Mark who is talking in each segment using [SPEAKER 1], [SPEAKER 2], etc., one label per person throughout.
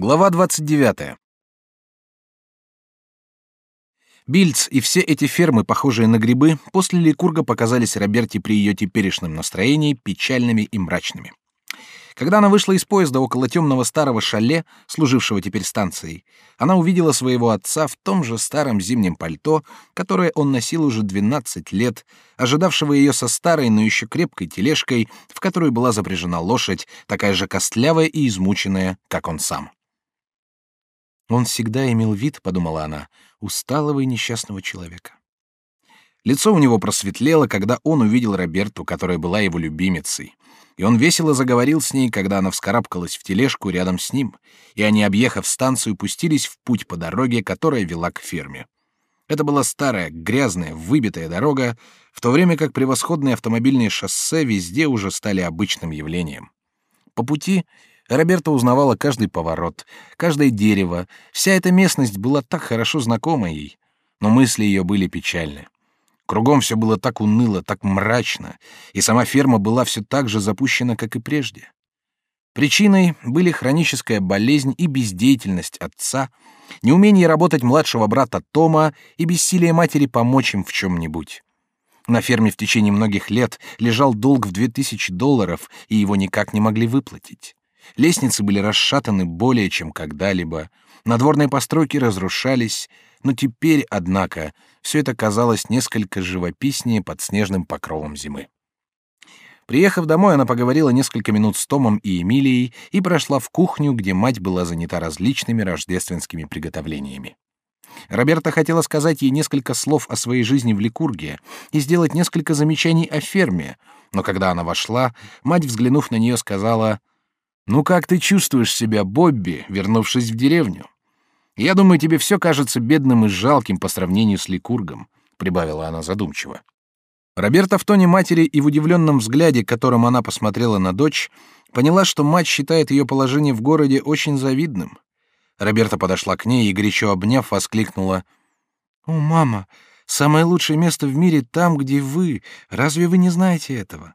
[SPEAKER 1] Глава 29. Бильц и все эти фермы, похожие на грибы, после Ликурга показались Роберте при ее теперешнем настроении печальными и мрачными. Когда она вышла из поезда около темного старого шале, служившего теперь станцией, она увидела своего отца в том же старом зимнем пальто, которое он носил уже 12 лет, ожидавшего ее со старой, но еще крепкой тележкой, в которую была запряжена лошадь, такая же костлявая и измученная, как он сам. Он всегда имел вид, подумала она, усталого и несчастного человека. Лицо у него просветлело, когда он увидел Роберту, которая была его любимицей, и он весело заговорил с ней, когда она вскарабкалась в тележку рядом с ним, и они, объехав станцию, пустились в путь по дороге, которая вела к ферме. Это была старая, грязная, выбитая дорога, в то время как превосходные автомобильные шоссе везде уже стали обычным явлением. По пути Роберта узнавала каждый поворот, каждое дерево, вся эта местность была так хорошо знакома ей, но мысли ее были печальны. Кругом все было так уныло, так мрачно, и сама ферма была все так же запущена, как и прежде. Причиной были хроническая болезнь и бездеятельность отца, неумение работать младшего брата Тома и бессилие матери помочь им в чем-нибудь. На ферме в течение многих лет лежал долг в две тысячи долларов, и его никак не могли выплатить. Лестницы были расшатаны более чем когда-либо, надворные постройки разрушались, но теперь, однако, все это казалось несколько живописнее под снежным покровом зимы. Приехав домой, она поговорила несколько минут с Томом и Эмилией и прошла в кухню, где мать была занята различными рождественскими приготовлениями. Роберта хотела сказать ей несколько слов о своей жизни в Ликурге и сделать несколько замечаний о ферме, но когда она вошла, мать, взглянув на нее, сказала, «Ну как ты чувствуешь себя, Бобби, вернувшись в деревню?» Я думаю, тебе все кажется бедным и жалким по сравнению с Ликургом, прибавила она задумчиво. Роберта в тоне матери и в удивленном взгляде, которым она посмотрела на дочь, поняла, что мать считает ее положение в городе очень завидным. Роберта подошла к ней и горячо обняв воскликнула: "О, мама, самое лучшее место в мире там, где вы. Разве вы не знаете этого?"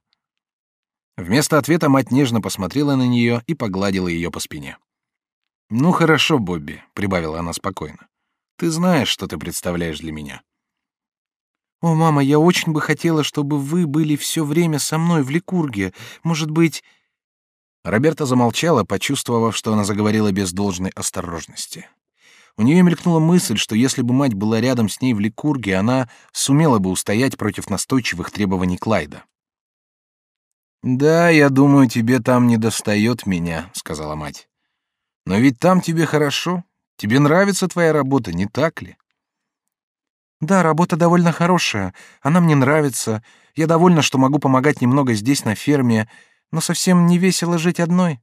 [SPEAKER 1] Вместо ответа мать нежно посмотрела на нее и погладила ее по спине. Ну хорошо, Бобби, прибавила она спокойно. Ты знаешь, что ты представляешь для меня. О, мама, я очень бы хотела, чтобы вы были все время со мной в Ликурге. Может быть. Роберта замолчала, почувствовав, что она заговорила без должной осторожности. У нее мелькнула мысль, что если бы мать была рядом с ней в Ликурге, она сумела бы устоять против настойчивых требований Клайда. Да, я думаю, тебе там не достает меня, сказала мать. Но ведь там тебе хорошо. Тебе нравится твоя работа, не так ли? Да, работа довольно хорошая. Она мне нравится. Я довольна, что могу помогать немного здесь на ферме, но совсем не весело жить одной.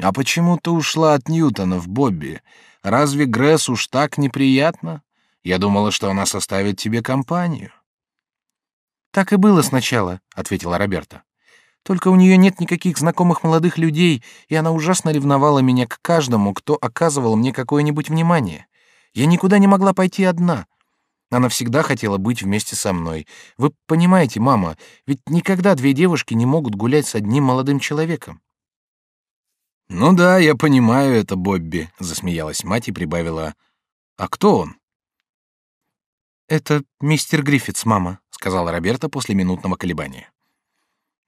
[SPEAKER 1] А почему ты ушла от Ньютона в Бобби? Разве Гресс уж так неприятно? Я думала, что она составит тебе компанию. Так и было сначала, ответила Роберта. Только у нее нет никаких знакомых молодых людей, и она ужасно ревновала меня к каждому, кто оказывал мне какое-нибудь внимание. Я никуда не могла пойти одна. Она всегда хотела быть вместе со мной. Вы понимаете, мама, ведь никогда две девушки не могут гулять с одним молодым человеком. Ну да, я понимаю это, Бобби, засмеялась мать и прибавила: А кто он? Это мистер Гриффитс, мама, сказала Роберта после минутного колебания.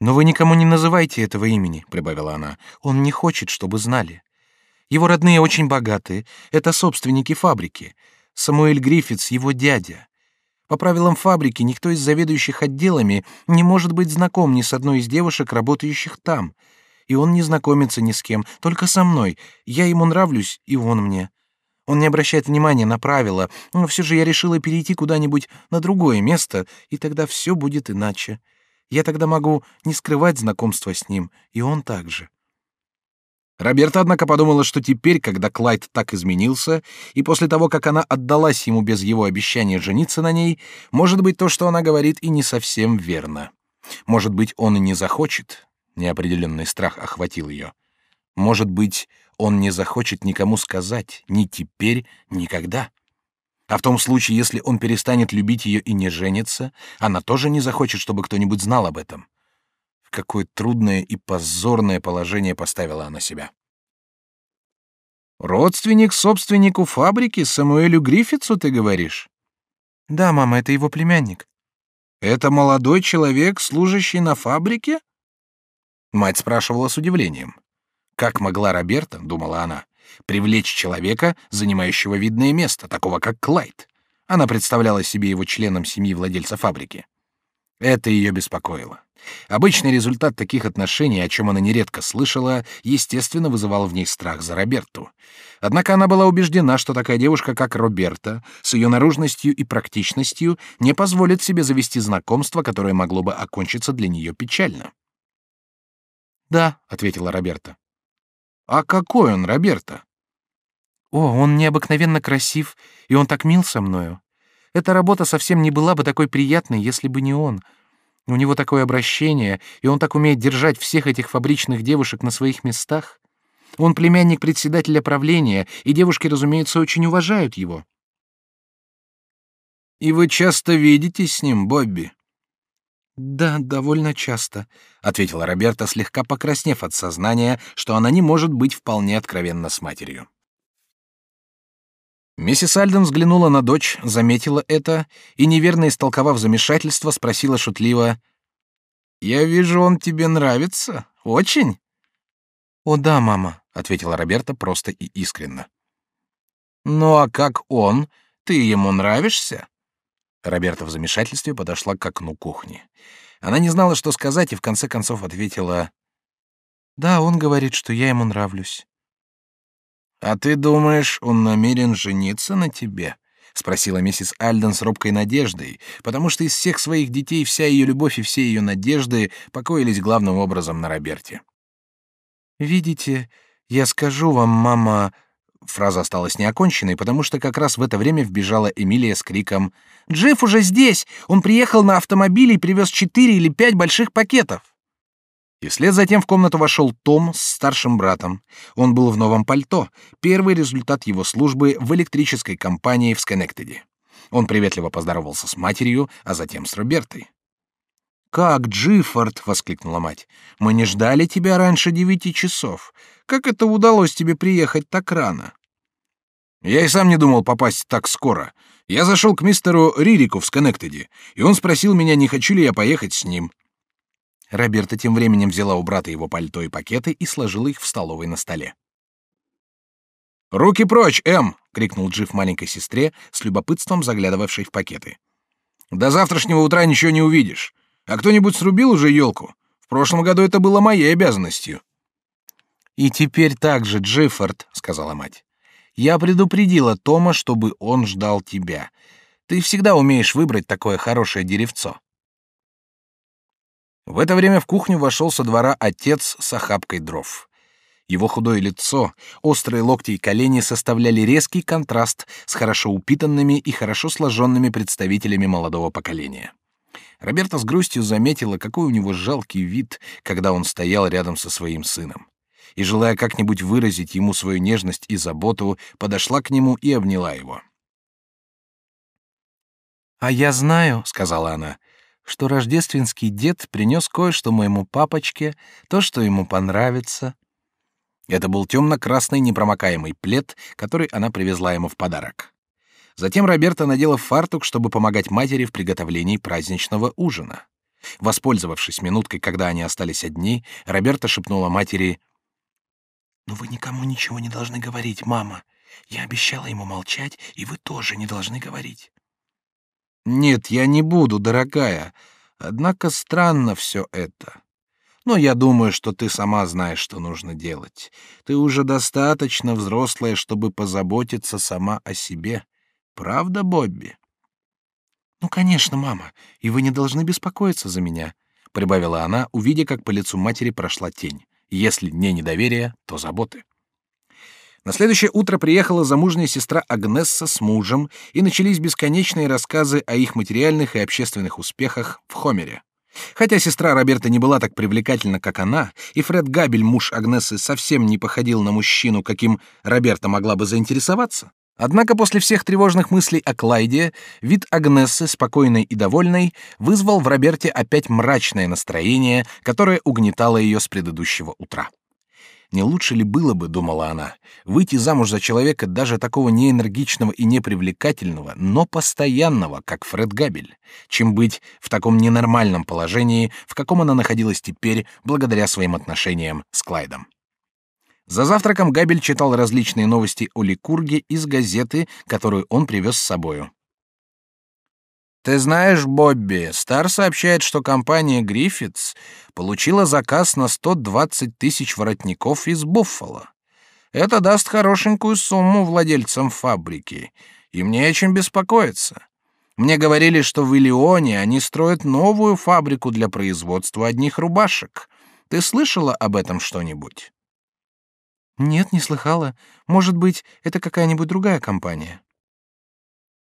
[SPEAKER 1] Но вы никому не называйте этого имени, прибавила она. Он не хочет, чтобы знали. Его родные очень богатые, это собственники фабрики. Самуэль Гриффитс его дядя. По правилам фабрики никто из заведующих отделами не может быть знаком ни с одной из девушек, работающих там. И он не знакомится ни с кем, только со мной. Я ему нравлюсь, и он мне. Он не обращает внимания на правила, но все же я решила перейти куда-нибудь на другое место, и тогда все будет иначе. Я тогда могу не скрывать знакомства с ним, и он также. Роберта, однако, подумала, что теперь, когда Клайд так изменился, и после того, как она отдалась ему без его обещания жениться на ней, может быть, то, что она говорит, и не совсем верно. Может быть, он и не захочет. Неопределенный страх охватил ее. Может быть, он не захочет никому сказать, ни теперь, никогда. А в том случае, если он перестанет любить ее и не женится, она тоже не захочет, чтобы кто-нибудь знал об этом. В какое трудное и позорное положение поставила она себя. Родственник собственнику фабрики, Самуэлю Гриффитсу, ты говоришь?
[SPEAKER 2] Да, мама, это его племянник.
[SPEAKER 1] Это молодой человек, служащий на фабрике? Мать спрашивала с удивлением. Как могла Роберта, думала она, привлечь человека, занимающего видное место, такого как Клайд? Она представляла себе его членом семьи владельца фабрики. Это ее беспокоило. Обычный результат таких отношений, о чем она нередко слышала, естественно, вызывал в ней страх за Роберту. Однако она была убеждена, что такая девушка, как Роберта, с ее наружностью и практичностью, не позволит себе завести знакомство, которое могло бы окончиться для нее печально.
[SPEAKER 2] «Да», — ответила Роберта.
[SPEAKER 1] «А какой он, Роберта?»
[SPEAKER 2] «О, он необыкновенно красив, и он так мил со мною. Эта работа совсем не была бы такой приятной, если бы не он. У него такое обращение, и он так умеет держать всех этих фабричных девушек на своих местах. Он племянник председателя правления, и девушки, разумеется, очень уважают его.
[SPEAKER 1] И вы часто видитесь с ним, Бобби?
[SPEAKER 2] Да, довольно часто,
[SPEAKER 1] ответила Роберта, слегка покраснев от сознания, что она не может быть вполне откровенна с матерью. Миссис Альден взглянула на дочь, заметила это и, неверно истолковав замешательство, спросила шутливо, «Я вижу, он тебе нравится? Очень?»
[SPEAKER 2] «О да, мама», —
[SPEAKER 1] ответила Роберта просто и искренно. «Ну а как он? Ты ему нравишься?» Роберта в замешательстве подошла к окну кухни. Она не знала, что сказать, и в конце концов ответила,
[SPEAKER 2] «Да, он говорит, что я ему нравлюсь».
[SPEAKER 1] «А ты думаешь, он намерен жениться на тебе?» — спросила миссис Альден с робкой надеждой, потому что из всех своих детей вся ее любовь и все ее надежды покоились главным образом на Роберте.
[SPEAKER 2] «Видите, я скажу вам, мама...»
[SPEAKER 1] Фраза осталась неоконченной, потому что как раз в это время вбежала Эмилия с криком «Джефф уже здесь! Он приехал на автомобиле и привез четыре или пять больших пакетов!» И вслед за тем в комнату вошел Том с старшим братом. Он был в новом пальто, первый результат его службы в электрической компании в Сконнектеде. Он приветливо поздоровался с матерью, а затем с Робертой. «Как, Джиффорд!» — воскликнула мать. «Мы не ждали тебя раньше девяти часов. Как это удалось тебе приехать так рано?» «Я и сам не думал попасть так скоро. Я зашел к мистеру Ририку в Сконнектеде, и он спросил меня, не хочу ли я поехать с ним. Роберта тем временем взяла у брата его пальто и пакеты и сложила их в столовой на столе. «Руки прочь, Эм!» — крикнул Джифф маленькой сестре, с любопытством заглядывавшей в пакеты. «До завтрашнего утра ничего не увидишь. А кто-нибудь срубил уже елку? В прошлом году это было моей обязанностью».
[SPEAKER 2] «И теперь так же, Джиффорд», — сказала мать. «Я предупредила Тома, чтобы он ждал тебя. Ты всегда умеешь выбрать такое хорошее деревцо».
[SPEAKER 1] В это время в кухню вошел со двора отец с охапкой дров. Его худое лицо, острые локти и колени составляли резкий контраст с хорошо упитанными и хорошо сложенными представителями молодого поколения. Роберта с грустью заметила, какой у него жалкий вид, когда он стоял рядом со своим сыном. И, желая как-нибудь выразить ему свою нежность и заботу, подошла к нему и обняла его.
[SPEAKER 2] «А я знаю», — сказала она, — что рождественский дед принес кое-что моему папочке, то, что ему понравится.
[SPEAKER 1] Это был темно-красный непромокаемый плед, который она привезла ему в подарок. Затем Роберта надела фартук, чтобы помогать матери в приготовлении праздничного ужина. Воспользовавшись минуткой, когда они остались одни, Роберта шепнула матери:
[SPEAKER 2] "Но вы никому ничего не должны говорить, мама. Я обещала ему молчать, и вы тоже не должны говорить".
[SPEAKER 1] Нет, я не буду, дорогая. Однако странно все это. Но я думаю, что ты сама знаешь, что нужно делать. Ты уже достаточно взрослая, чтобы позаботиться сама о себе. Правда, Бобби?
[SPEAKER 2] Ну, конечно, мама. И вы не должны беспокоиться за меня, прибавила она, увидя, как по лицу матери прошла тень. Если не недоверие, то заботы.
[SPEAKER 1] На следующее утро приехала замужняя сестра Агнесса с мужем, и начались бесконечные рассказы о их материальных и общественных успехах в Хомере. Хотя сестра Роберта не была так привлекательна, как она, и Фред Габель, муж Агнессы, совсем не походил на мужчину, каким Роберта могла бы заинтересоваться, однако после всех тревожных мыслей о Клайде, вид Агнессы, спокойной и довольной, вызвал в Роберте опять мрачное настроение, которое угнетало ее с предыдущего утра. Не лучше ли было бы, думала она, выйти замуж за человека даже такого неэнергичного и непривлекательного, но постоянного, как Фред Габель, чем быть в таком ненормальном положении, в каком она находилась теперь, благодаря своим отношениям с Клайдом. За завтраком Габель читал различные новости о Ликурге из газеты, которую он привез с собою. Ты знаешь, Бобби, Стар сообщает, что компания Гриффитс получила заказ на 120 тысяч воротников из Буффало. Это даст хорошенькую сумму владельцам фабрики, и мне о чем беспокоиться. Мне говорили, что в Илионе они строят новую фабрику для производства одних рубашек. Ты слышала об этом что-нибудь?
[SPEAKER 2] Нет, не слыхала. Может быть, это какая-нибудь другая компания.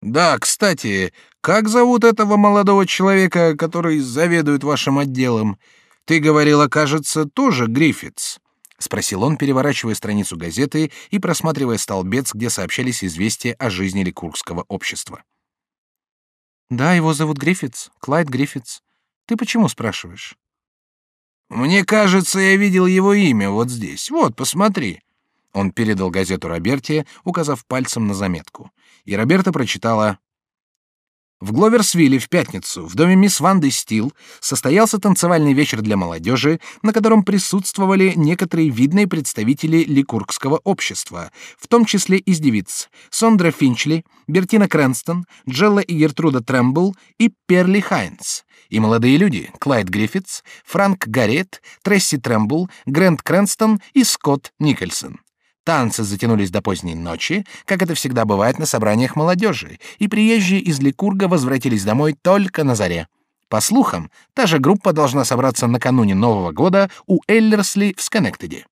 [SPEAKER 1] Да, кстати, как зовут этого молодого человека, который заведует вашим отделом? Ты говорила, кажется, тоже Гриффитс. спросил он, переворачивая страницу газеты и просматривая столбец, где сообщались известия о жизни Ликургского общества.
[SPEAKER 2] Да, его зовут Гриффитс, Клайд Гриффитс. Ты почему спрашиваешь?
[SPEAKER 1] Мне кажется, я видел его имя вот здесь. Вот, посмотри. Он передал газету Роберте, указав пальцем на заметку. И Роберта прочитала в Гловерсвилле в пятницу в доме мисс Ванды Стил состоялся танцевальный вечер для молодежи, на котором присутствовали некоторые видные представители ликургского общества, в том числе из девиц Сондра Финчли, Бертина Крэнстон, Джелла и Гертруда Трэмбл и Перли Хайнс. И молодые люди Клайд Гриффитс, Франк Гарриет, Тресси Трэмбл, Грэнд Крэнстон и Скотт Никольсон. Танцы затянулись до поздней ночи, как это всегда бывает на собраниях молодежи, и приезжие из Ликурга возвратились домой только на заре. По слухам, та же группа должна собраться накануне Нового года у Эллерсли в Сконнектеде.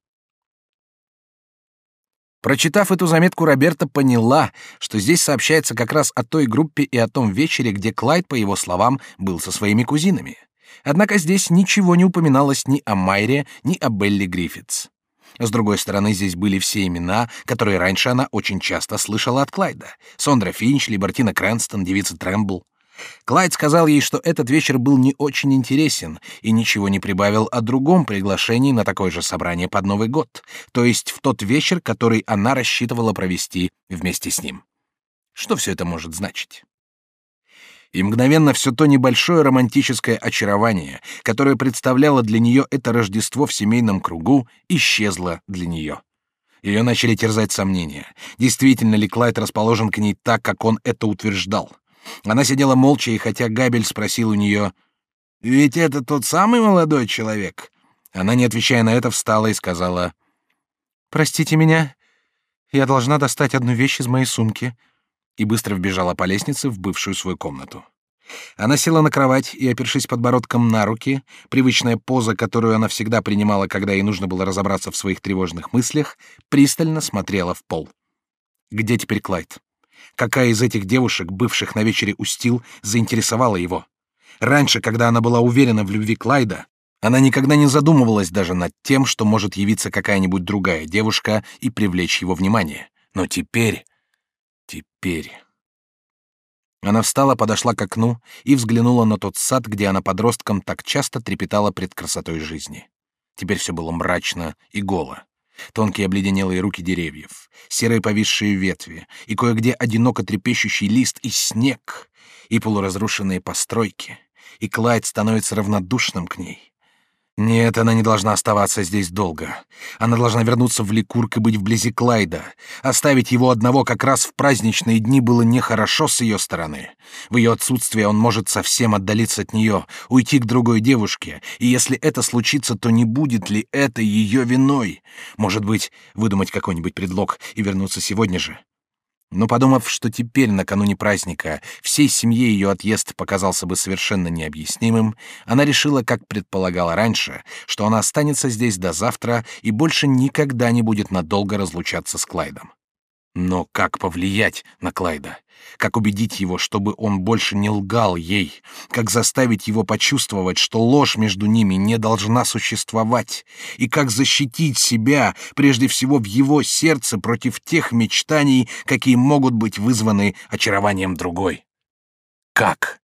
[SPEAKER 1] Прочитав эту заметку, Роберта поняла, что здесь сообщается как раз о той группе и о том вечере, где Клайд, по его словам, был со своими кузинами. Однако здесь ничего не упоминалось ни о Майре, ни о Белли Гриффитс. С другой стороны, здесь были все имена, которые раньше она очень часто слышала от Клайда. Сондра Финч, Либертина Крэнстон, девица Трэмбл. Клайд сказал ей, что этот вечер был не очень интересен и ничего не прибавил о другом приглашении на такое же собрание под Новый год, то есть в тот вечер, который она рассчитывала провести вместе с ним. Что все это может значить? И мгновенно все то небольшое романтическое очарование, которое представляло для нее это Рождество в семейном кругу, исчезло для нее. Ее начали терзать сомнения. Действительно ли Клайд расположен к ней так, как он это утверждал? Она сидела молча, и хотя Габель спросил у нее, «Ведь это тот самый молодой человек?» Она, не отвечая на это, встала и сказала,
[SPEAKER 2] «Простите меня, я должна достать одну вещь из моей сумки
[SPEAKER 1] и быстро вбежала по лестнице в бывшую свою комнату. Она села на кровать и, опершись подбородком на руки, привычная поза, которую она всегда принимала, когда ей нужно было разобраться в своих тревожных мыслях, пристально смотрела в пол. Где теперь Клайд? Какая из этих девушек, бывших на вечере у Стил, заинтересовала его? Раньше, когда она была уверена в любви Клайда, она никогда не задумывалась даже над тем, что может явиться какая-нибудь другая девушка и привлечь его внимание. Но теперь Теперь... Она встала, подошла к окну и взглянула на тот сад, где она подростком так часто трепетала пред красотой жизни. Теперь все было мрачно и голо. Тонкие обледенелые руки деревьев, серые повисшие ветви, и кое-где одиноко трепещущий лист и снег, и полуразрушенные постройки, и Клайд становится равнодушным к ней. Нет, она не должна оставаться здесь долго. Она должна вернуться в Ликург и быть вблизи Клайда. Оставить его одного как раз в праздничные дни было нехорошо с ее стороны. В ее отсутствие он может совсем отдалиться от нее, уйти к другой девушке, и если это случится, то не будет ли это ее виной? Может быть, выдумать какой-нибудь предлог и вернуться сегодня же? Но подумав, что теперь, накануне праздника, всей семье ее отъезд показался бы совершенно необъяснимым, она решила, как предполагала раньше, что она останется здесь до завтра и больше никогда не будет надолго разлучаться с Клайдом. Но как повлиять на Клайда? Как убедить его, чтобы он больше не лгал ей? Как заставить его почувствовать, что ложь между ними не должна существовать? И как защитить себя, прежде всего в его сердце, против тех мечтаний, какие могут быть вызваны очарованием другой? Как?